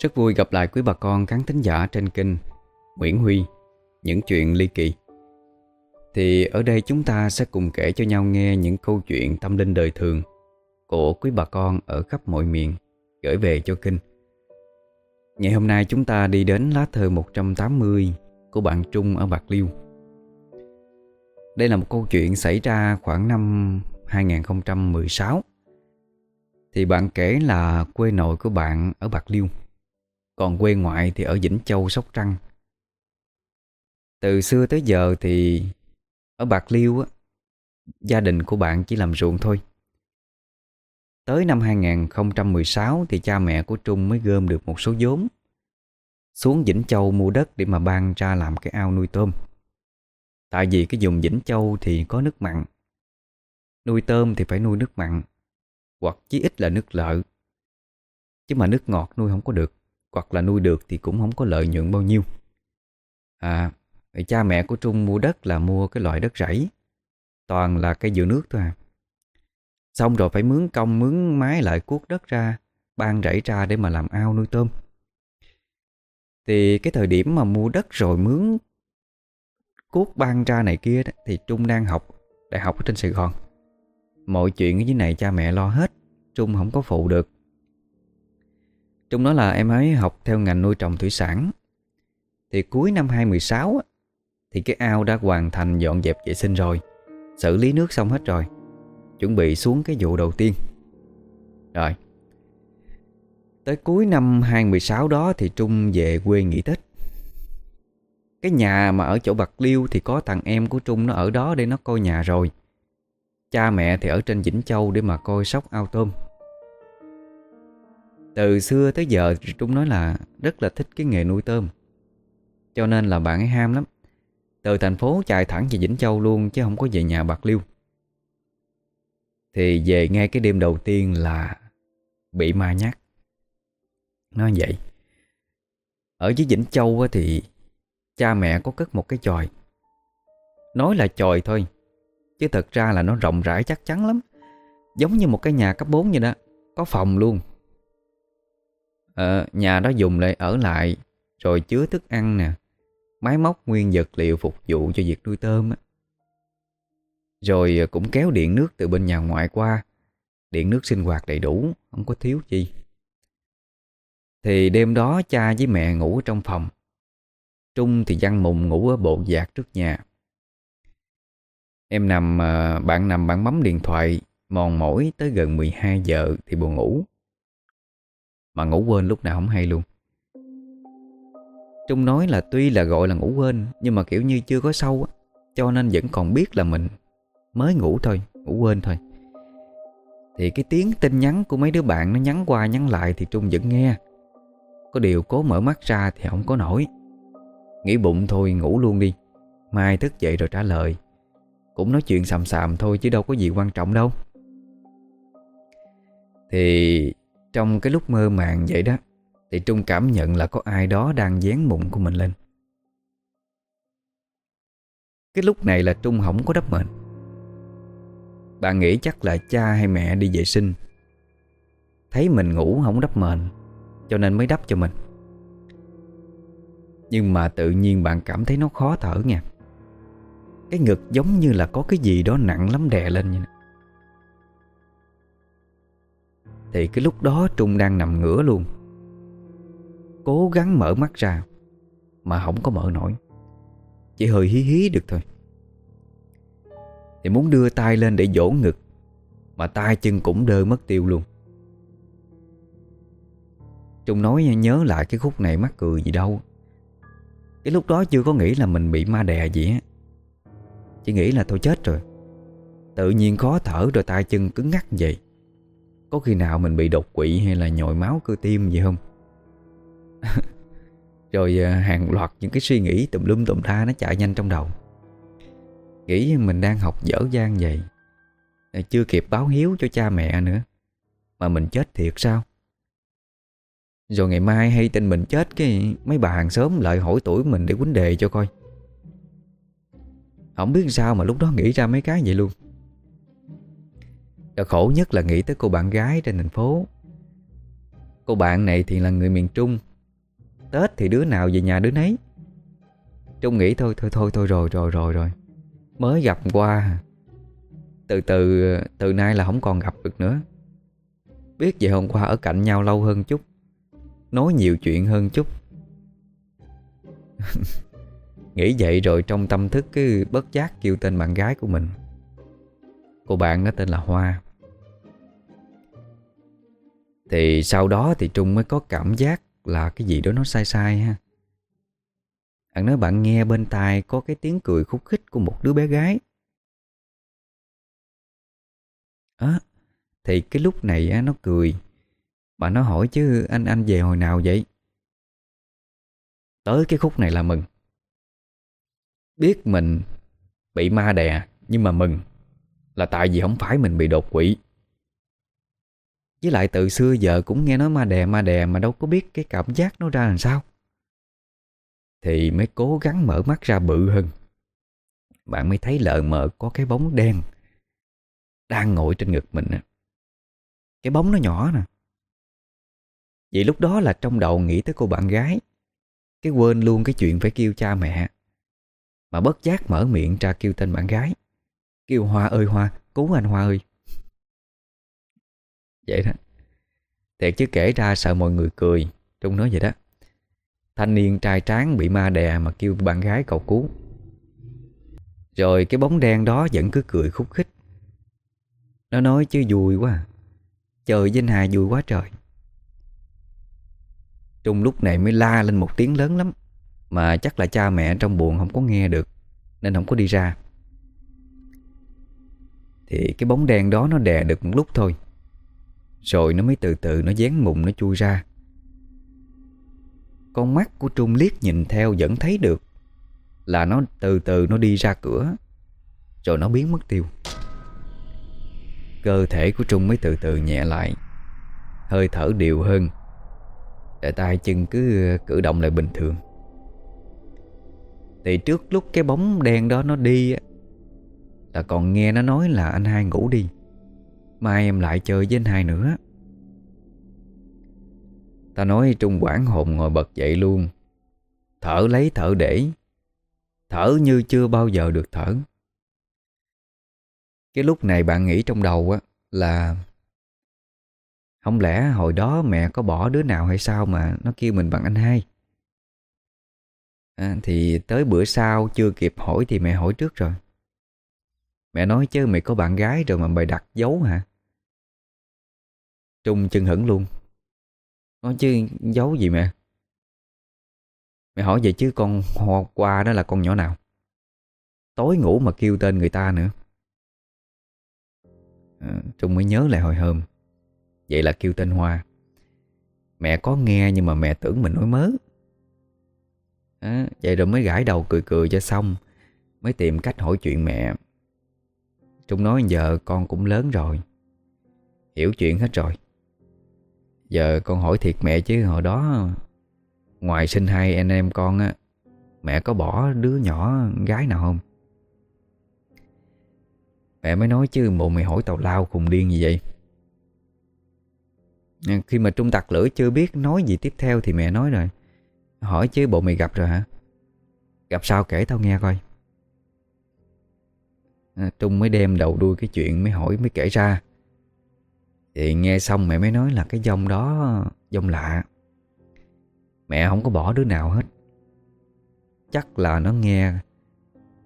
Rất vui gặp lại quý bà con khán thính giả trên kênh Nguyễn Huy, Những chuyện ly kỳ. Thì ở đây chúng ta sẽ cùng kể cho nhau nghe những câu chuyện tâm linh đời thường Của quý bà con ở khắp mọi miền, Gửi về cho kênh. Ngày hôm nay chúng ta đi đến lá thơ 180 Của bạn Trung ở Bạc Liêu. Đây là một câu chuyện xảy ra khoảng năm 2016 Thì bạn kể là quê nội của bạn ở Bạc Liêu còn quê ngoại thì ở Vĩnh Châu, Sóc Trăng. Từ xưa tới giờ thì Ở Bạc Liêu á Gia đình của bạn chỉ làm ruộng thôi. Tới năm 2016 thì cha mẹ của Trung mới gom được một số vốn Xuống Vĩnh Châu mua đất để mà ban ra làm cái ao nuôi tôm. Tại vì cái vùng Vĩnh Châu thì có nước mặn Nuôi tôm thì phải nuôi nước mặn Hoặc chí ít là nước lợ. Chứ mà nước ngọt nuôi không có được hoặc là nuôi được thì cũng không có lợi nhuận bao nhiêu. À Cha mẹ của Trung mua đất là mua cái loại đất rẫy Toàn là cây dừa nước thôi à. Xong rồi phải mướn công mướn mái lại cuốc đất ra Ban rẫy ra để mà làm ao nuôi tôm. Thì cái thời điểm mà mua đất rồi mướn Cuốc ban ra này kia đó, Thì Trung đang học Đại học ở trên Sài Gòn. Mọi chuyện ở dưới này cha mẹ lo hết Trung không có phụ được. Trung nói là em ấy học theo ngành nuôi trồng thủy sản. Thì cuối năm 2016 Thì cái ao đã hoàn thành dọn dẹp vệ sinh rồi, Xử lý nước xong hết rồi, Chuẩn bị xuống cái vụ đầu tiên. Rồi, Tới cuối năm 2016 đó Thì Trung về quê nghỉ Tết. Cái nhà mà ở chỗ Bạc Liêu Thì có thằng em của Trung nó ở đó Để nó coi nhà rồi. Cha mẹ thì ở trên Vĩnh Châu Để mà coi sóc ao tôm từ xưa tới giờ, Trung nói là rất là thích cái nghề nuôi tôm. Cho nên là bạn ấy ham lắm. Từ thành phố chạy thẳng về Vĩnh Châu luôn, Chứ không có về nhà Bạc Liêu. Thì về ngay cái đêm đầu tiên là Bị ma nhắc Nói vậy. Ở dưới Vĩnh Châu thì Cha mẹ có cất một cái chòi. Nói là chòi thôi, Chứ thật ra là nó rộng rãi chắc chắn lắm. Giống như một cái nhà cấp 4 vậy đó, Có phòng luôn à, Nhà đó dùng lại ở lại Rồi chứa thức ăn nè Máy móc nguyên vật liệu phục vụ cho việc nuôi tôm á. Rồi ờ, cũng kéo điện nước từ bên nhà ngoại qua. Điện nước sinh hoạt đầy đủ Không có thiếu gì Thì đêm đó cha với mẹ ngủ ở trong phòng. Trung thì văn mùng ngủ ở bộ giạc trước nhà. Em nằm, ờ, bạn nằm bạn bấm điện thoại Mòn mỏi tới gần 12 giờ thì buồn ngủ mà ngủ quên lúc nào không hay luôn. Trung nói là tuy là gọi là ngủ quên Nhưng mà kiểu như chưa có sâu á Cho nên vẫn còn biết là mình Mới ngủ thôi, ngủ quên thôi. Thì cái tiếng tin nhắn của mấy đứa bạn Nó nhắn qua nhắn lại Thì Trung vẫn nghe. Có điều cố mở mắt ra thì không có nổi. Nghĩ bụng thôi ngủ luôn đi. Mai thức dậy rồi trả lời. Cũng nói chuyện sàm sàm thôi Chứ đâu có gì quan trọng đâu. Thì trong cái lúc mơ màng vậy đó, Thì Trung cảm nhận là có ai đó đang dán mụn của mình lên. Cái lúc này là Trung không có đắp mền. Bà nghĩ chắc là cha hay mẹ đi vệ sinh. Thấy mình ngủ không đắp mền, Cho nên mới đắp cho mình. Nhưng mà tự nhiên bạn cảm thấy nó khó thở nha. Cái ngực giống như là có cái gì đó nặng lắm đè lên như này. Thì cái lúc đó Trung đang nằm ngửa luôn. Cố gắng mở mắt ra, Mà không có mở nổi. Chỉ hơi hí hí được thôi. Thì muốn đưa tay lên để vỗ ngực, Mà tay chân cũng đơ mất tiêu luôn. Trung nói nhớ lại cái khúc này mắc cười gì đâu. Cái lúc đó chưa có nghĩ là mình bị ma đè gì á. Chỉ nghĩ là tôi chết rồi. Tự nhiên khó thở rồi tay chân cứng ngắc vậy có khi nào mình bị đột quỵ hay là nhồi máu cơ tim gì không? Rồi à, hàng loạt những cái suy nghĩ tùm lum tùm tha nó chạy nhanh trong đầu. Nghĩ mình đang học dở dang vậy à, Chưa kịp báo hiếu cho cha mẹ nữa, Mà mình chết thiệt sao? Rồi ngày mai hay tin mình chết cái Mấy bà hàng xóm lại hỏi tuổi mình để quýnh đề cho coi. Không biết sao mà lúc đó nghĩ ra mấy cái vậy luôn. Đau khổ nhất là nghĩ tới cô bạn gái trên thành phố. Cô bạn này thì là người miền Trung. Tết thì đứa nào về nhà đứa nấy. Trung nghĩ thôi thôi thôi thôi, rồi rồi rồi rồi. Mới gặp qua. Từ từ từ nay là không còn gặp được nữa. Biết vậy hôm qua ở cạnh nhau lâu hơn chút. Nói nhiều chuyện hơn chút. Nghĩ vậy rồi trong tâm thức cứ bất giác kêu tên bạn gái của mình. Cô bạn đó tên là Hoa. Thì sau đó thì Trung mới có cảm giác là cái gì đó nó sai sai ha. Bạn nói bạn nghe bên tai có cái tiếng cười khúc khích của một đứa bé gái. Á, thì cái lúc này á, nó cười. Bà nó hỏi chứ anh anh về hồi nào vậy? Tới cái khúc này là mừng. Biết mình bị ma đè Nhưng mà mừng. Là tại vì không phải mình bị đột quỵ. Với lại từ xưa giờ cũng nghe nói ma đè ma đè Mà đâu có biết cái cảm giác nó ra làm sao. Thì mới cố gắng mở mắt ra bự hơn. Bạn mới thấy lờ mờ có cái bóng đen Đang ngồi trên ngực mình Cái bóng nó nhỏ nè. Vậy lúc đó là trong đầu nghĩ tới cô bạn gái, Cái quên luôn cái chuyện phải kêu cha mẹ. Mà bất giác mở miệng ra kêu tên bạn gái. Kêu Hoa ơi, Hoa, Cứu anh Hoa ơi. Vậy đó. Thiệt chứ kể ra sợ mọi người cười, Trung nói vậy đó. Thanh niên trai tráng bị ma đè Mà kêu bạn gái cầu cứu. Rồi cái bóng đen đó Vẫn cứ cười khúc khích. Nó nói chứ vui quá. À. Trời với Hà vui quá trời. Trung lúc này mới la lên một tiếng lớn lắm, Mà chắc là cha mẹ trong buồn không có nghe được, Nên không có đi ra. Thì cái bóng đen đó nó đè được một lúc thôi. Rồi nó mới từ từ nó dán mụn nó chui ra. Con mắt của Trung liếc nhìn theo vẫn thấy được Là nó từ từ nó đi ra cửa. Rồi nó biến mất tiêu. Cơ thể của Trung mới từ từ nhẹ lại. Hơi thở đều hơn. Để tay chân cứ ờ, cử động lại bình thường. Thì trước lúc cái bóng đen đó nó đi là còn nghe nó nói là anh hai ngủ đi. Mai em lại chơi với anh hai nữa. Ta nói Trung quảng hồn ngồi bật dậy luôn. Thở lấy thở để. Thở như chưa bao giờ được thở. Cái lúc này bạn nghĩ trong đầu á là không lẽ hồi đó mẹ có bỏ đứa nào hay sao mà nó kêu mình bằng anh hai? À, Thì tới bữa sau chưa kịp hỏi thì mẹ hỏi trước rồi. Mẹ nói chứ mày có bạn gái rồi mà mày đặt dấu hả? Trung chân hững luôn. Nói chứ dấu gì mẹ? Mẹ hỏi vậy chứ con hoa qua đó là con nhỏ nào? Tối ngủ mà kêu tên người ta nữa. À, Trung mới nhớ lại hồi hôm. Vậy là kêu tên Hoa. Mẹ có nghe nhưng mà mẹ tưởng mình nói mớ. À, Vậy rồi mới gãi đầu cười cười cho xong. Mới tìm cách hỏi chuyện mẹ. Trung nói giờ con cũng lớn rồi. Hiểu chuyện hết rồi. Giờ con hỏi thiệt mẹ chứ, hồi đó Ngoài sinh hai anh em con á, Mẹ có bỏ đứa nhỏ, gái nào không? Mẹ mới nói chứ, bộ mày hỏi tàu lao khùng điên gì vậy? Khi mà Trung tặc lưỡi chưa biết nói gì tiếp theo Thì mẹ nói rồi. Hỏi chứ, bộ mày gặp rồi hả? Gặp sao kể tao nghe coi à, Trung mới đem đầu đuôi cái chuyện Mới hỏi mới kể ra. Thì nghe xong mẹ mới nói là cái dông đó Dông lạ. Mẹ không có bỏ đứa nào hết. Chắc là nó nghe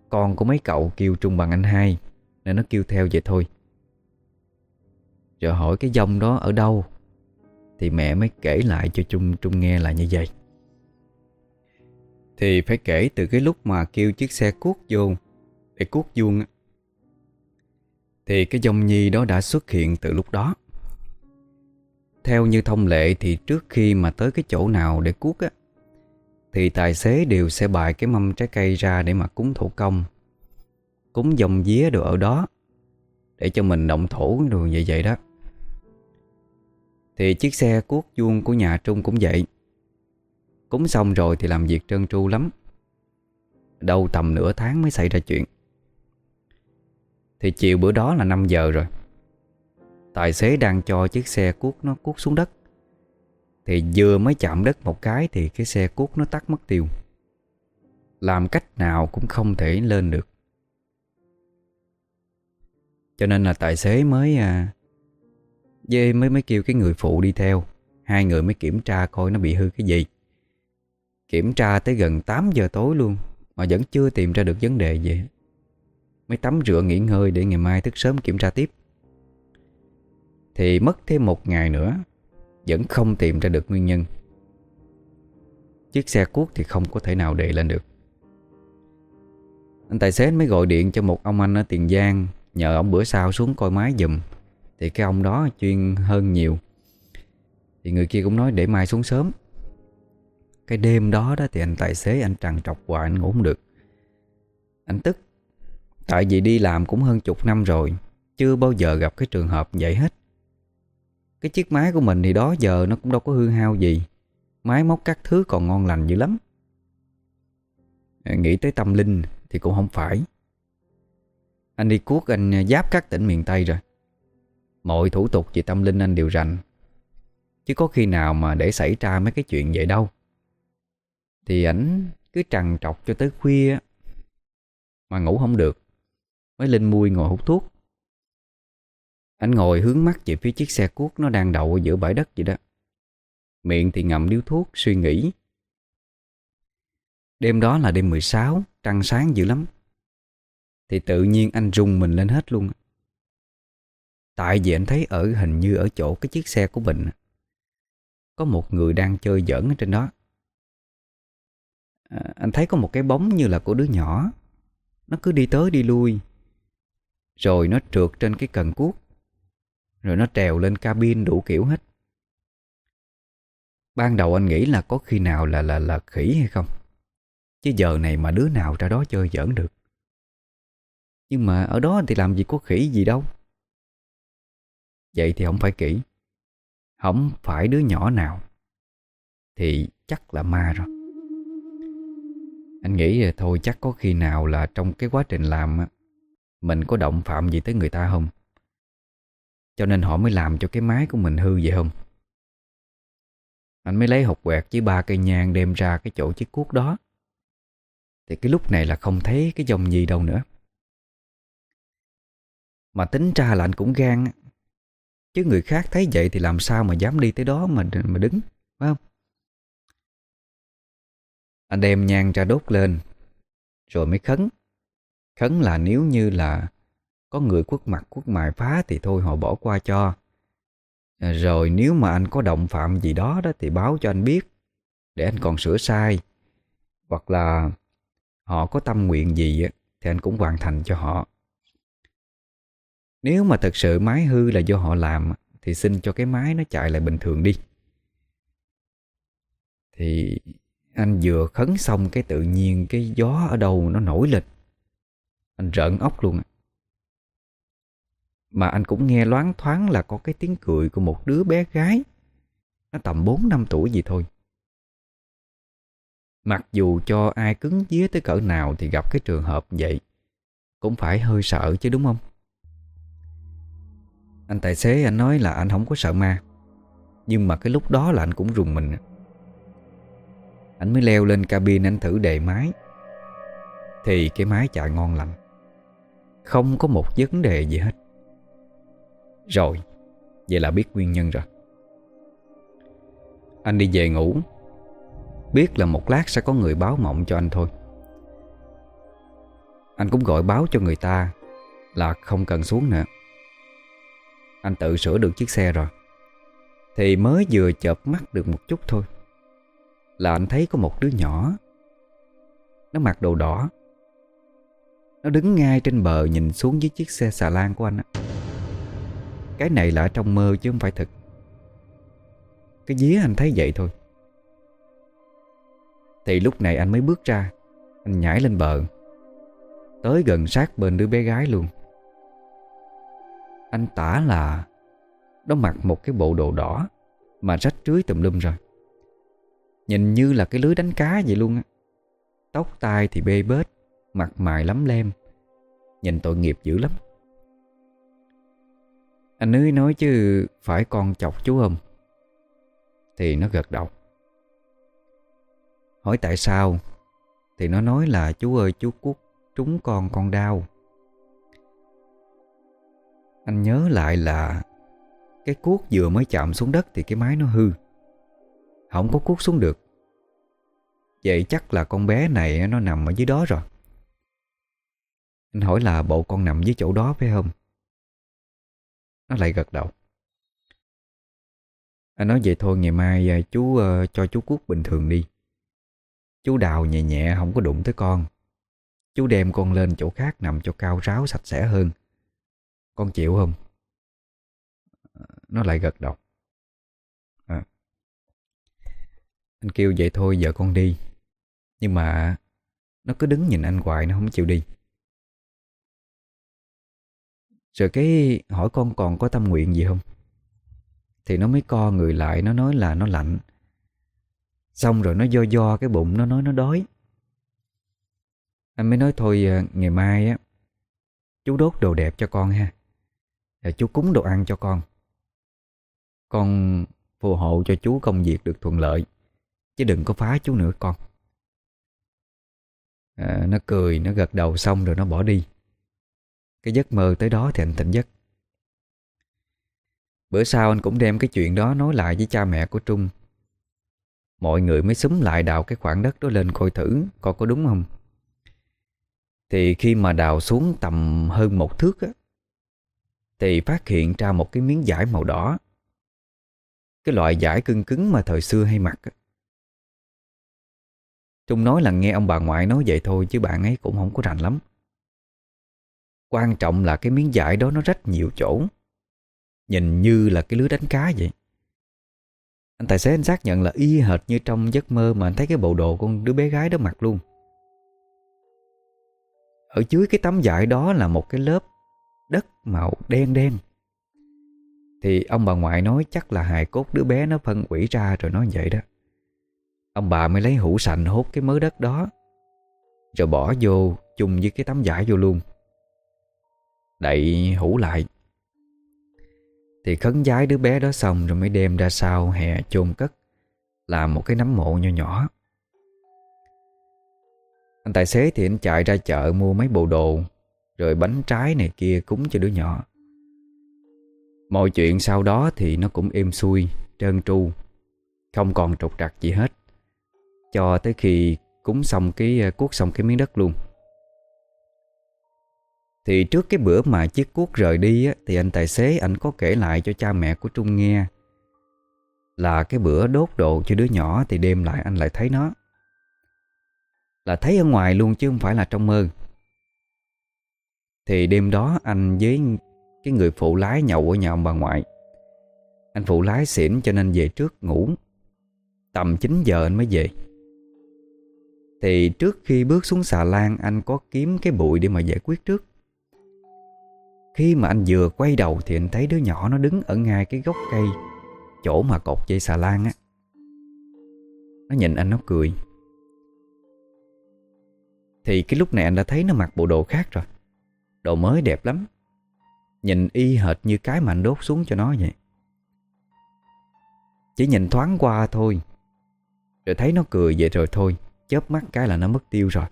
Con của mấy cậu kêu Trung bằng anh hai Nên nó kêu theo vậy thôi. Rồi hỏi cái dông đó ở đâu? Thì mẹ mới kể lại cho Trung Trung nghe là như vậy. Thì phải kể từ cái lúc mà kêu chiếc xe cuốc vô Để cuốc vuông thì cái dòng nhi đó đã xuất hiện từ lúc đó. Theo như thông lệ thì trước khi mà tới cái chỗ nào để cuốc á, Thì tài xế đều sẽ bài cái mâm trái cây ra để mà cúng thủ công, Cúng dòng día đồ ở đó, Để cho mình động thổ đồ như vậy đó. Thì chiếc xe cuốc vuông của nhà Trung cũng vậy. Cúng xong rồi thì làm việc trơn tru lắm. Đâu tầm nửa tháng mới xảy ra chuyện. Thì chiều bữa đó là 5 giờ rồi. Tài xế đang cho chiếc xe cuốc nó cuốc xuống đất. Thì vừa mới chạm đất một cái Thì cái xe cuốc nó tắt mất tiêu. Làm cách nào cũng không thể lên được. Cho nên là tài xế mới à, Dê mới mới kêu cái người phụ đi theo. Hai người mới kiểm tra coi nó bị hư cái gì. Kiểm tra tới gần 8 giờ tối luôn Mà vẫn chưa tìm ra được vấn đề gì. Mới tắm rửa nghỉ ngơi để ngày mai thức sớm kiểm tra tiếp. Thì mất thêm một ngày nữa, Vẫn không tìm ra được nguyên nhân. Chiếc xe cuốc thì không có thể nào để lên được. Anh tài xế mới gọi điện cho một ông anh ở Tiền Giang, Nhờ ông bữa sau xuống coi máy giùm. Thì cái ông đó chuyên hơn nhiều. Thì người kia cũng nói để mai xuống sớm. Cái đêm đó đó thì anh tài xế anh trằn trọc hoài, anh ngủ không được. Anh tức Tại vì đi làm cũng hơn chục năm rồi, Chưa bao giờ gặp cái trường hợp vậy hết. Cái chiếc máy của mình thì đó giờ nó cũng đâu có hư hao gì. Máy móc các thứ còn ngon lành dữ lắm. Ờ, nghĩ tới tâm linh thì cũng không phải. Anh đi cuốc anh giáp các tỉnh miền Tây rồi. Mọi thủ tục về tâm linh anh đều rành. Chứ có khi nào mà để xảy ra mấy cái chuyện vậy đâu. Thì ảnh cứ trằn trọc cho tới khuya Mà ngủ không được. Mới lên mui ngồi hút thuốc. Anh ngồi hướng mắt về phía chiếc xe cuốc Nó đang đậu ở giữa bãi đất vậy đó. Miệng thì ngậm điếu thuốc suy nghĩ. Đêm đó là đêm 16 Trăng sáng dữ lắm. Thì tự nhiên anh rung mình lên hết luôn. Tại vì anh thấy ở hình như ở chỗ cái chiếc xe của mình. Có một người đang chơi giỡn ở trên đó. À, Anh thấy có một cái bóng như là của đứa nhỏ. Nó cứ đi tới đi lui. Rồi nó trượt trên cái cần cuốc. Rồi nó trèo lên cabin đủ kiểu hết. Ban đầu anh nghĩ là có khi nào là là là khỉ hay không? Chứ giờ này mà đứa nào ra đó chơi giỡn được? Nhưng mà ở đó thì làm gì có khỉ gì đâu. Vậy thì không phải kỹ Không phải đứa nhỏ nào. Thì chắc là ma rồi. Anh nghĩ thôi chắc có khi nào là trong cái quá trình làm mình có động phạm gì tới người ta không? Cho nên họ mới làm cho cái máy của mình hư vậy không? Anh mới lấy hộp quẹt với ba cây nhang đem ra cái chỗ chiếc cuốc đó. Thì cái lúc này là không thấy cái dòng gì đâu nữa. Mà tính ra là anh cũng gan Chứ người khác thấy vậy thì làm sao mà dám đi tới đó mà mà đứng, Phải không? Anh đem nhang ra đốt lên, Rồi mới khấn. Khấn là nếu như là Có người quất mặt quất mài phá Thì thôi, họ bỏ qua cho. À, rồi nếu mà anh có động phạm gì đó đó Thì báo cho anh biết, Để anh còn sửa sai. Hoặc là Họ có tâm nguyện gì Thì anh cũng hoàn thành cho họ. Nếu mà thật sự máy hư là do họ làm Thì xin cho cái máy nó chạy lại bình thường đi. Thì anh vừa khấn xong cái tự nhiên Cái gió ở đâu nó nổi lên. Anh rợn ốc luôn Mà anh cũng nghe loáng thoáng là có cái tiếng cười của một đứa bé gái. Nó tầm 4 năm tuổi gì thôi. Mặc dù cho ai cứng vía tới cỡ nào Thì gặp cái trường hợp vậy, Cũng phải hơi sợ chứ, đúng không? Anh tài xế, anh nói là anh không có sợ ma. Nhưng mà cái lúc đó là anh cũng rùng mình Anh mới leo lên cabin, anh thử đề máy. Thì cái máy chạy ngon lành. Không có một vấn đề gì hết. Rồi, Vậy là biết nguyên nhân rồi. Anh đi về ngủ. Biết là một lát sẽ có người báo mộng cho anh thôi. Anh cũng gọi báo cho người ta Là không cần xuống nữa. Anh tự sửa được chiếc xe rồi. Thì mới vừa chợp mắt được một chút thôi. Là anh thấy có một đứa nhỏ. Nó mặc đồ đỏ. Nó đứng ngay trên bờ nhìn xuống dưới chiếc xe xà lan của anh á, Cái này là ở trong mơ chứ không phải thật Cái dí anh thấy vậy thôi. Thì lúc này anh mới bước ra Anh nhảy lên bờ. Tới gần sát bên đứa bé gái luôn. Anh tả là Nó mặc một cái bộ đồ đỏ Mà rách rưới tùm lum rồi. Nhìn như là cái lưới đánh cá vậy luôn á. Tóc tai thì bê bết Mặt mày lắm lem. Nhìn tội nghiệp dữ lắm. Anh ấy nói chứ Phải con chọc chú không Thì nó gật đầu. Hỏi tại sao? Thì nó nói là chú ơi, chú Cút trúng con con đau. Anh nhớ lại là Cái cuốc vừa mới chạm xuống đất Thì cái máy nó hư. Không có cuốc xuống được. Vậy chắc là con bé này Nó nằm ở dưới đó rồi. Anh hỏi là bộ con nằm dưới chỗ đó phải không? Nó lại gật đầu. Anh nói vậy thôi ngày mai à, chú uh, cho chú cuốc bình thường đi. Chú đào nhẹ nhẹ không có đụng tới con. Chú đem con lên chỗ khác nằm cho cao ráo sạch sẽ hơn. Con chịu không? Nó lại gật đầu. À. Anh kêu vậy thôi giờ con đi. Nhưng mà Nó cứ đứng nhìn anh hoài nó không chịu đi. Rồi cái hỏi con còn có tâm nguyện gì không? Thì nó mới co người lại Nó nói là nó lạnh. Xong rồi nó do do cái bụng Nó nói nó đói. Anh mới nói thôi à, ngày mai á Chú đốt đồ đẹp cho con ha. Rồi chú cúng đồ ăn cho con. Con phù hộ cho chú công việc được thuận lợi Chứ đừng có phá chú nữa con. À, Nó cười Nó gật đầu xong rồi nó bỏ đi. Cái giấc mơ tới đó thì anh tỉnh giấc. Bữa sau anh cũng đem cái chuyện đó nói lại với cha mẹ của Trung. Mọi người mới xúm lại đào cái khoảng đất đó lên coi thử, Coi có đúng không? Thì khi mà đào xuống tầm hơn một thước á, Thì phát hiện ra một cái miếng vải màu đỏ. Cái loại vải cưng cứng mà thời xưa hay mặc á. Trung nói là nghe ông bà ngoại nói vậy thôi Chứ bạn ấy cũng không có rành lắm. Quan trọng là cái miếng vải đó nó rất nhiều chỗ. Nhìn như là cái lưới đánh cá vậy. Anh tài xế anh xác nhận là y hệt như trong giấc mơ Mà anh thấy cái bộ đồ con đứa bé gái đó mặc luôn. Ở dưới cái tấm vải đó là một cái lớp đất màu đen đen. Thì ông bà ngoại nói chắc là hài cốt đứa bé nó phân quỷ ra rồi nói vậy đó. Ông bà mới lấy hũ sành hốt cái mớ đất đó, Rồi bỏ vô chung với cái tấm vải vô luôn. Đậy hũ lại. Thì khấn giái đứa bé đó xong rồi mới đem ra sau hè chôn cất Làm một cái nấm mộ nhỏ nhỏ. Anh tài xế thì anh chạy ra chợ mua mấy bộ đồ Rồi bánh trái này kia cúng cho đứa nhỏ. Mọi chuyện sau đó thì nó cũng êm xuôi, trơn tru Không còn trục trặc gì hết Cho tới khi cúng xong cái cuốc xong cái miếng đất luôn thì trước cái bữa mà chiếc cuốc rời đi á, Thì anh tài xế anh có kể lại cho cha mẹ của Trung nghe. Là cái bữa đốt đồ cho đứa nhỏ Thì đêm lại anh lại thấy nó. Là thấy ở ngoài luôn chứ không phải là trong mơ. Thì đêm đó anh với cái người phụ lái nhậu ở nhà ông bà ngoại. Anh phụ lái xỉn cho nên về trước ngủ. Tầm 9 giờ anh mới về. Thì trước khi bước xuống xà lan Anh có kiếm cái bụi để mà giải quyết trước khi mà anh vừa quay đầu thì anh thấy đứa nhỏ nó đứng ở ngay cái gốc cây, Chỗ mà cột dây xà lan á. Nó nhìn anh, nó cười. Thì cái lúc này anh đã thấy nó mặc bộ đồ khác rồi. Đồ mới đẹp lắm. Nhìn y hệt như cái mà anh đốt xuống cho nó vậy. Chỉ nhìn thoáng qua thôi. Rồi thấy nó cười vậy rồi thôi. Chớp mắt cái là nó mất tiêu rồi.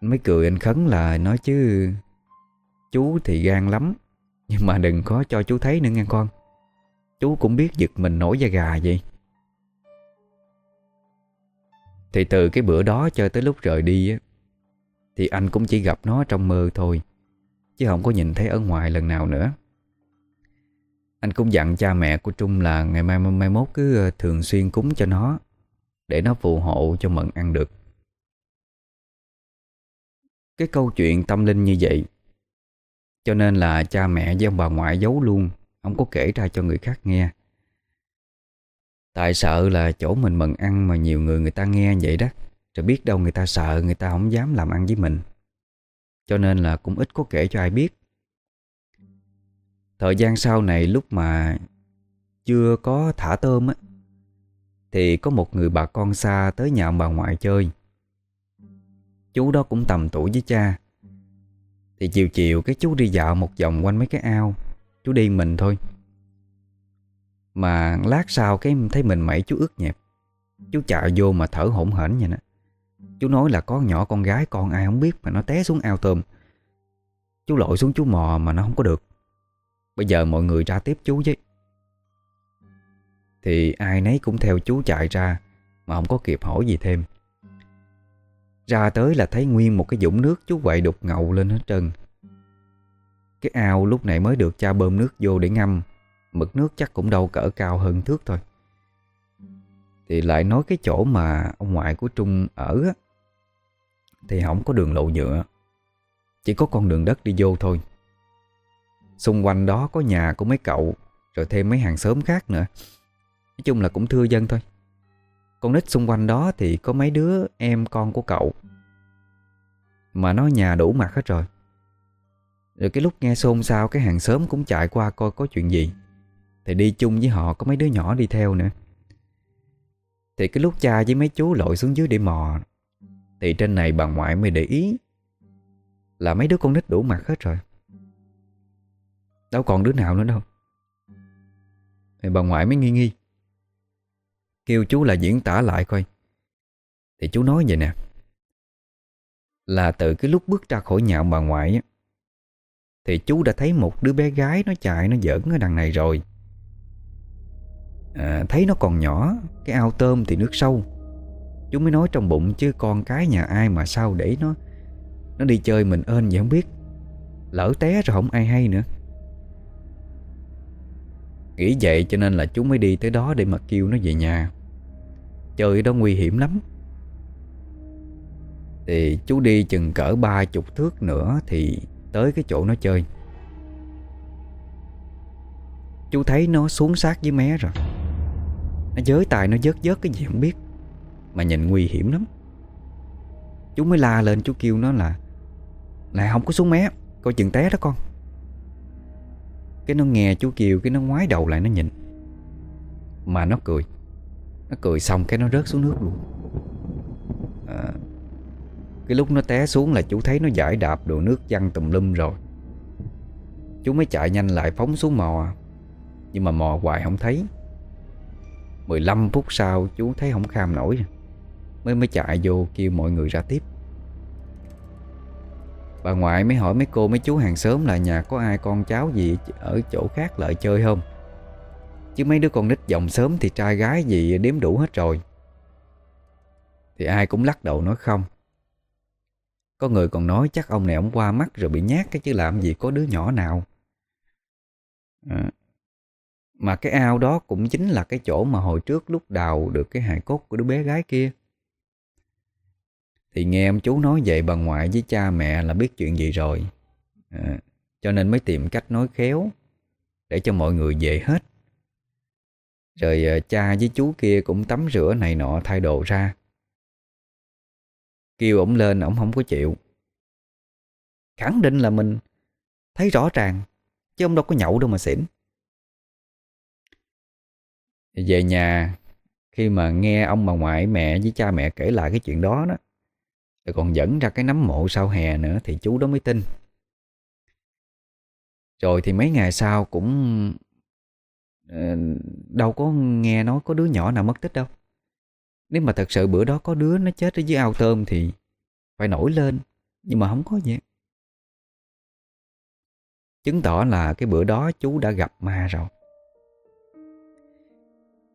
Anh mới cười anh khấn là nói chứ Chú thì gan lắm, Nhưng mà đừng có cho chú thấy nữa nghe con. Chú cũng biết giật mình nổi da gà vậy. Thì từ cái bữa đó cho tới lúc rời đi á, Thì anh cũng chỉ gặp nó trong mơ thôi, Chứ không có nhìn thấy ở ngoài lần nào nữa. Anh cũng dặn cha mẹ của Trung là Ngày mai mai mốt cứ ờ, thường xuyên cúng cho nó, Để nó phù hộ cho Mận ăn được. Cái câu chuyện tâm linh như vậy cho nên là cha mẹ với ông bà ngoại giấu luôn, Không có kể ra cho người khác nghe. Tại sợ là chỗ mình mần ăn mà nhiều người người ta nghe vậy đó, Rồi biết đâu người ta sợ, người ta không dám làm ăn với mình. Cho nên là cũng ít có kể cho ai biết. Thời gian sau này lúc mà chưa có thả tôm á, Thì có một người bà con xa tới nhà ông bà ngoại chơi. Chú đó cũng tầm tuổi với cha thì chiều chiều cái chú đi dạo một vòng quanh mấy cái ao. Chú đi mình thôi. Mà lát sau cái thấy mình mẩy chú ướt nhẹp. Chú chạy vô mà thở hổn hển vậy nè Chú nói là có nhỏ con gái, con ai không biết Mà nó té xuống ao tôm. Chú lội xuống chú mò mà nó không có được. Bây giờ mọi người ra tiếp chú chứ Thì ai nấy cũng theo chú chạy ra Mà không có kịp hỏi gì thêm. Ra tới là thấy nguyên một cái dũng nước chú quậy đục ngầu lên hết trơn. Cái ao lúc này mới được cha bơm nước vô để ngâm. Mực nước chắc cũng đâu cỡ cao hơn thước thôi. Thì lại nói cái chỗ mà ông ngoại của Trung ở á, Thì không có đường lộ nhựa. Chỉ có con đường đất đi vô thôi. Xung quanh đó có nhà của mấy cậu, Rồi thêm mấy hàng xóm khác nữa. Nói chung là cũng thưa dân thôi. Con nít xung quanh đó thì có mấy đứa em con của cậu. Mà nó nhà đủ mặt hết rồi. Rồi cái lúc nghe xôn xao, Cái hàng xóm cũng chạy qua coi có chuyện gì. Thì đi chung với họ, có mấy đứa nhỏ đi theo nữa. Thì cái lúc cha với mấy chú lội xuống dưới để mò, Thì trên này bà ngoại mới để ý Là mấy đứa con nít đủ mặt hết rồi. Đâu còn đứa nào nữa đâu. Thì bà ngoại mới nghi nghi. Kêu chú là diễn tả lại coi. Thì chú nói vậy nè. Là từ cái lúc bước ra khỏi nhà bà ngoại á Thì chú đã thấy một đứa bé gái nó chạy nó giỡn ở đằng này rồi. À, Thấy nó còn nhỏ Cái ao tôm thì nước sâu. Chú mới nói trong bụng chứ con cái nhà ai mà sao để nó Nó đi chơi mình ơn vậy không biết. Lỡ té rồi không ai hay nữa. Nghĩ vậy cho nên là chú mới đi tới đó để mà kêu nó về nhà. Chơi đó nguy hiểm lắm. Thì chú đi chừng cỡ ba chục thước nữa Thì tới cái chỗ nó chơi. Chú thấy nó xuống sát với mé rồi. Nó giới tài, nó vớt vớt cái gì không biết. Mà nhìn nguy hiểm lắm. Chú mới la lên, chú kêu nó là này không có xuống mé, Coi chừng té đó con cái nó nghe chú kiều Cái nó ngoái đầu lại nó nhìn. Mà nó cười. Nó cười xong cái nó rớt xuống nước luôn. À, Cái lúc nó té xuống là chú thấy nó giải đạp đồ nước văng tùm lum rồi. Chú mới chạy nhanh lại phóng xuống mò. Nhưng mà mò hoài không thấy. 15 phút sau chú thấy không kham nổi. Mới mới chạy vô kêu mọi người ra tiếp. Bà ngoại mới hỏi mấy cô, mấy chú hàng xóm là nhà có ai con cháu gì ở chỗ khác lại chơi không? Chứ mấy đứa con nít dòng sớm thì trai gái gì đếm đủ hết rồi. Thì ai cũng lắc đầu nói không. Có người còn nói chắc ông này ông qua mắt rồi bị nhát cái chứ làm gì có đứa nhỏ nào. À. Mà cái ao đó cũng chính là cái chỗ mà hồi trước lúc đào được cái hài cốt của đứa bé gái kia thì nghe ông chú nói vậy bà ngoại với cha mẹ là biết chuyện gì rồi. À, Cho nên mới tìm cách nói khéo Để cho mọi người về hết. Rồi à, cha với chú kia cũng tắm rửa này nọ thay đồ ra. Kêu ổng lên ổng không có chịu. Khẳng định là mình Thấy rõ ràng Chứ ông đâu có nhậu đâu mà xỉn. Về nhà Khi mà nghe ông bà ngoại mẹ với cha mẹ kể lại cái chuyện đó đó rồi còn dẫn ra cái nấm mộ sau hè nữa Thì chú đó mới tin. Rồi thì mấy ngày sau cũng ờ, Đâu có nghe nói có đứa nhỏ nào mất tích đâu. Nếu mà thật sự bữa đó có đứa nó chết ở dưới ao tôm Thì phải nổi lên, Nhưng mà không có gì Chứng tỏ là cái bữa đó chú đã gặp ma rồi.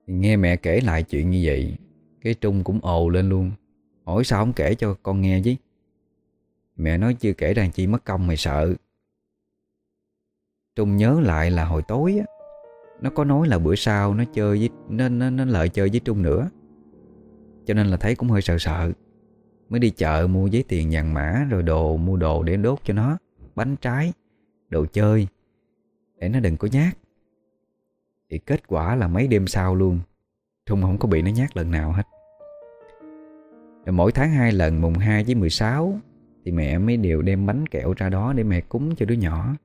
Nghe mẹ kể lại chuyện như vậy, Cái Trung cũng ồ lên luôn. Hỏi sao không kể cho con nghe chứ? Mẹ nói chưa kể đàn chi mất công mày sợ. Trung nhớ lại là hồi tối á Nó có nói là bữa sau nó chơi với Nó, nó, nó lợi chơi với Trung nữa. Cho nên là thấy cũng hơi sợ sợ. Mới đi chợ mua giấy tiền vàng mã Rồi đồ mua đồ để đốt cho nó Bánh trái Đồ chơi Để nó đừng có nhát. Thì kết quả là mấy đêm sau luôn Trung không có bị nó nhát lần nào hết mỗi tháng hai lần, mùng 2 với 16 Thì mẹ mới đều đem bánh kẹo ra đó Để mẹ cúng cho đứa nhỏ.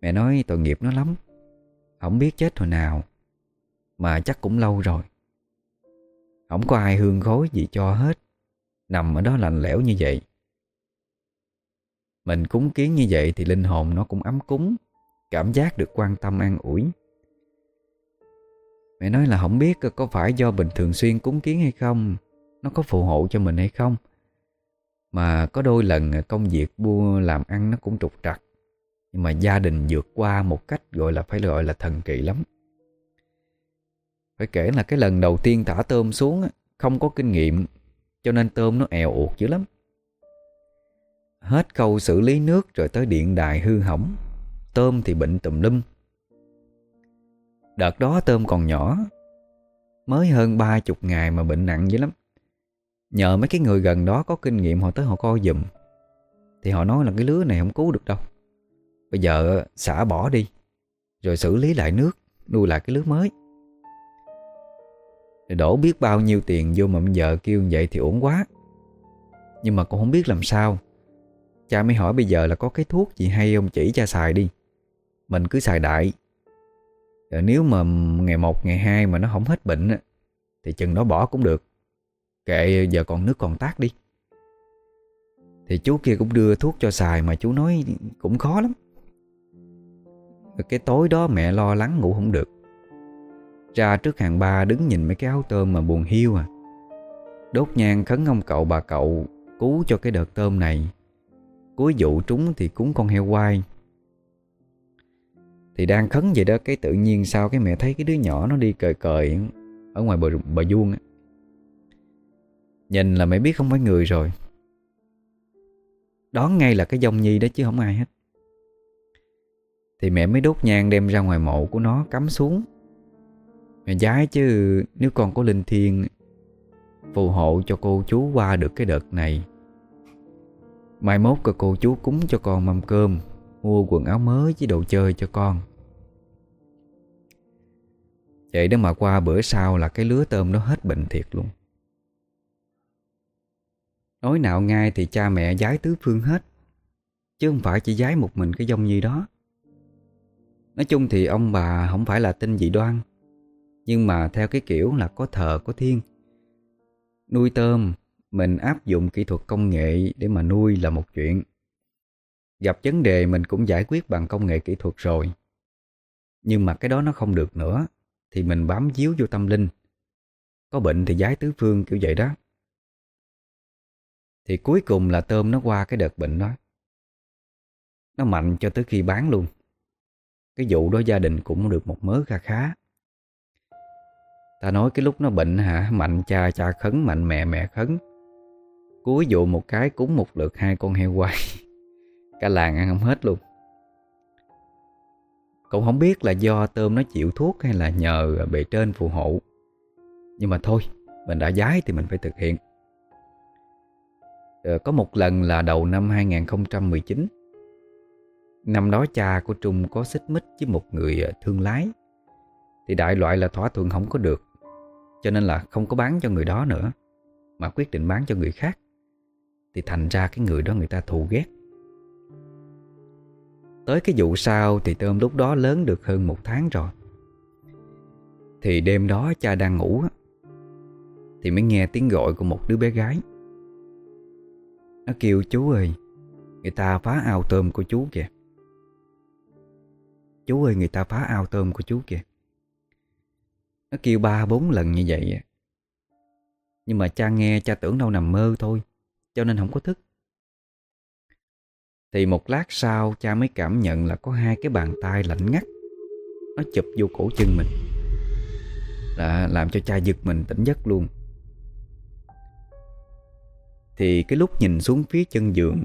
Mẹ nói tội nghiệp nó lắm, Không biết chết hồi nào, Mà chắc cũng lâu rồi. Không có ai hương khối gì cho hết, Nằm ở đó lạnh lẽo như vậy. Mình cúng kiến như vậy Thì linh hồn nó cũng ấm cúng, Cảm giác được quan tâm an ủi. Mẹ nói là không biết có phải do bình thường xuyên cúng kiến hay không nó có phù hộ cho mình hay không? Mà có đôi lần công việc bua làm ăn nó cũng trục trặc, Nhưng mà gia đình vượt qua một cách gọi là, phải gọi là thần kỳ lắm. Phải kể là cái lần đầu tiên thả tôm xuống Không có kinh nghiệm, Cho nên tôm nó èo uột dữ lắm. Hết câu xử lý nước rồi tới điện đài hư hỏng, Tôm thì bệnh tùm lum. Đợt đó tôm còn nhỏ, Mới hơn ba chục ngày mà bệnh nặng dữ lắm. Nhờ mấy cái người gần đó có kinh nghiệm, họ tới họ coi giùm. Thì họ nói là cái lứa này không cứu được đâu. Bây giờ ờ, xả bỏ đi, Rồi xử lý lại nước, Nuôi lại cái lứa mới. Rồi đổ biết bao nhiêu tiền vô mà bây giờ kêu vậy thì ổn quá. Nhưng mà cũng không biết làm sao. Cha mới hỏi bây giờ là có cái thuốc gì hay ông chỉ cha xài đi. Mình cứ xài đại. Rồi Nếu mà ngày một, ngày hai mà nó không hết bệnh Thì chừng đó bỏ cũng được. Kệ giờ còn nước còn tác đi. Thì chú kia cũng đưa thuốc cho xài Mà chú nói cũng khó lắm. Cái tối đó mẹ lo lắng ngủ không được. Ra trước hàng ba đứng nhìn mấy cái áo tôm mà buồn hiu à. Đốt nhang khấn ông cậu bà cậu Cứu cho cái đợt tôm này. Cuối vụ trúng thì cúng con heo quai. Thì đang khấn vậy đó Cái tự nhiên sao cái mẹ thấy cái đứa nhỏ Nó đi cời cời Ở ngoài bờ, bờ vuông á. Nhìn là mẹ biết không phải người rồi. Đón ngay là cái dông nhi đó chứ không ai hết. Thì mẹ mới đốt nhang đem ra ngoài mộ của nó cắm xuống. Mẹ giái chứ, nếu con có linh thiêng, Phù hộ cho cô chú qua được cái đợt này. Mai mốt cơ cô chú cúng cho con mâm cơm, Mua quần áo mới với đồ chơi cho con. Vậy đó mà qua bữa sau là cái lứa tôm nó hết bệnh thiệt luôn. Nói nào ngay thì cha mẹ giái tứ phương hết Chứ không phải chỉ giái một mình cái dông nhi đó Nói chung thì ông bà không phải là tin dị đoan Nhưng mà theo cái kiểu là có thờ, có thiên Nuôi tôm, mình áp dụng kỹ thuật công nghệ để mà nuôi là một chuyện. Gặp vấn đề mình cũng giải quyết bằng công nghệ kỹ thuật rồi. Nhưng mà cái đó nó không được nữa, thì mình bám díu vô tâm linh. Có bệnh thì giái tứ phương kiểu vậy đó. Thì cuối cùng là tôm nó qua cái đợt bệnh đó. Nó mạnh cho tới khi bán luôn. Cái vụ đó gia đình cũng được một mớ kha khá. Ta nói cái lúc nó bệnh hả Mạnh cha cha khấn, mạnh mẹ mẹ khấn Cuối vụ một cái cúng một lượt hai con heo quay Cả làng ăn không hết luôn Cũng không biết là do tôm nó chịu thuốc hay là nhờ bề trên phù hộ Nhưng mà thôi, Mình đã giái thì mình phải thực hiện Ờ, có một lần là đầu năm 2019 Năm đó cha của Trung có xích mích với một người ờ, thương lái. Thì đại loại là thỏa thuận không có được, Cho nên là không có bán cho người đó nữa, Mà quyết định bán cho người khác. Thì thành ra cái người đó người ta thù ghét. Tới cái vụ sau Thì Tôm lúc đó lớn được hơn một tháng rồi. Thì đêm đó cha đang ngủ Thì mới nghe tiếng gọi của một đứa bé gái. Nó kêu chú ơi, Người ta phá ao tôm của chú kìa. Chú ơi, người ta phá ao tôm của chú kìa. Nó kêu ba bốn lần như vậy Nhưng mà cha nghe, cha tưởng đâu nằm mơ thôi, cho nên không có thức. Thì một lát sau, cha mới cảm nhận là có hai cái bàn tay lạnh ngắt. Nó chụp vô cổ chân mình. Là làm cho cha giật mình tỉnh giấc luôn. Thì cái lúc nhìn xuống phía chân giường,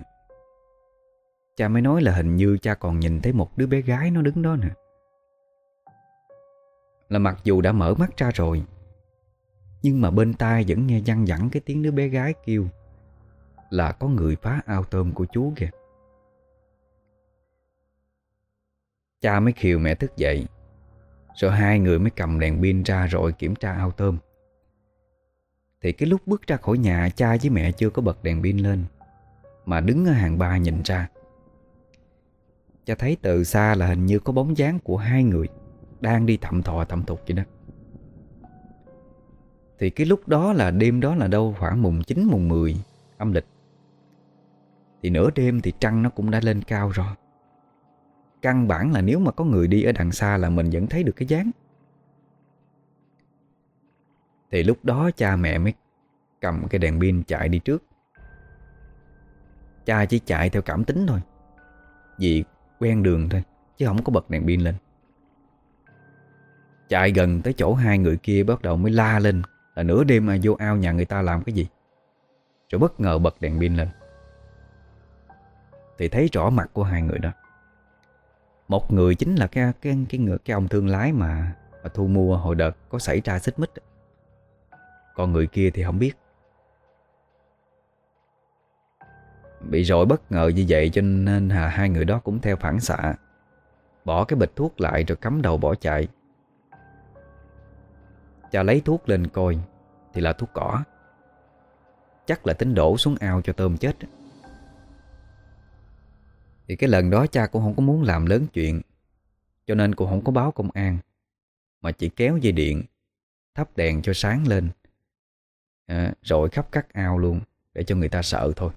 Cha mới nói là hình như cha còn nhìn thấy một đứa bé gái nó đứng đó nè Là mặc dù đã mở mắt ra rồi, Nhưng mà bên tai vẫn nghe văng vẳng cái tiếng đứa bé gái kêu là có người phá ao tôm của chú kìa. Cha mới khiều mẹ thức dậy Rồi hai người mới cầm đèn pin ra rồi kiểm tra ao tôm thì cái lúc bước ra khỏi nhà, cha với mẹ chưa có bật đèn pin lên, Mà đứng ở hàng ba nhìn ra. Cha thấy từ xa là hình như có bóng dáng của hai người Đang đi thầm thò thầm thục vậy đó. Thì cái lúc đó là đêm đó là đâu? Khoảng mùng 9 mùng 10 âm lịch. Thì nửa đêm thì trăng nó cũng đã lên cao rồi. Căn bản là nếu mà có người đi ở đằng xa là mình vẫn thấy được cái dáng. Thì lúc đó cha mẹ mới cầm cái đèn pin chạy đi trước. Cha chỉ chạy theo cảm tính thôi Vì quen đường thôi Chứ không có bật đèn pin lên. Chạy gần tới chỗ hai người kia bắt đầu mới la lên Là nửa đêm mà vô ao nhà người ta làm cái gì. Rồi bất ngờ bật đèn pin lên. Thì thấy rõ mặt của hai người đó. Một người chính là cái cái cái, người, cái ông thương lái mà, mà thu mua hồi đợt có xảy ra xích mích. Còn người kia thì không biết. Bị rồi bất ngờ như vậy cho nên hà, hai người đó cũng theo phản xạ. Bỏ cái bịch thuốc lại rồi cắm đầu bỏ chạy. Cha lấy thuốc lên coi, Thì là thuốc cỏ. Chắc là tính đổ xuống ao cho tôm chết. Thì cái lần đó cha cũng không có muốn làm lớn chuyện, Cho nên cũng không có báo công an, Mà chỉ kéo dây điện, Thắp đèn cho sáng lên. Ờ, à, Rồi khắp các ao luôn Để cho người ta sợ thôi.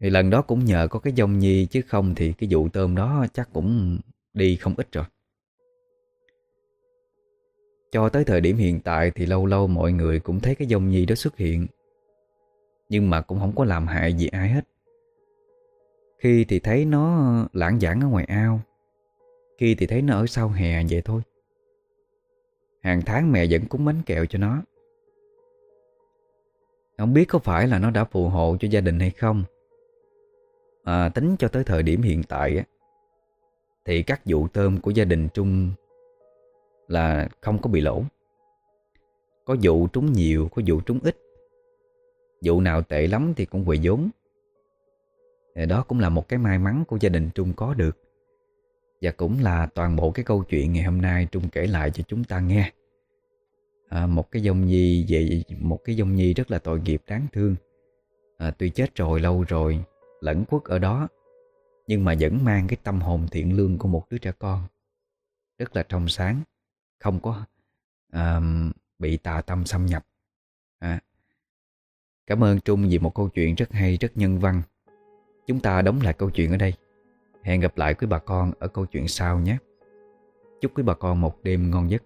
Thì lần đó cũng nhờ có cái dông nhi Chứ không thì cái vụ tôm đó chắc cũng đi không ít rồi. Cho tới thời điểm hiện tại thì lâu lâu mọi người cũng thấy cái dông nhi đó xuất hiện Nhưng mà cũng không có làm hại gì ai hết. Khi thì thấy nó lãng giảng ở ngoài ao Khi thì thấy nó ở sau hè vậy thôi. Hàng tháng mẹ vẫn cúng bánh kẹo cho nó. Không biết có phải là nó đã phù hộ cho gia đình hay không. À, Tính cho tới thời điểm hiện tại á Thì các vụ tôm của gia đình Trung là không có bị lỗ. Có vụ trúng nhiều, có vụ trúng ít. Vụ nào tệ lắm thì cũng quầy vốn. Đó cũng là một cái may mắn của gia đình Trung có được. Và cũng là toàn bộ cái câu chuyện ngày hôm nay Trung kể lại cho chúng ta nghe. À, Một cái dông nhi về Một cái dông nhi rất là tội nghiệp đáng thương. À, Tuy chết rồi lâu rồi Lẫn quất ở đó Nhưng mà vẫn mang cái tâm hồn thiện lương của một đứa trẻ con. Rất là trong sáng không có à, bị tà tâm xâm nhập. À. Cảm ơn Trung vì một câu chuyện rất hay, rất nhân văn. Chúng ta đóng lại câu chuyện ở đây. Hẹn gặp lại quý bà con ở câu chuyện sau nhé. Chúc quý bà con một đêm ngon giấc.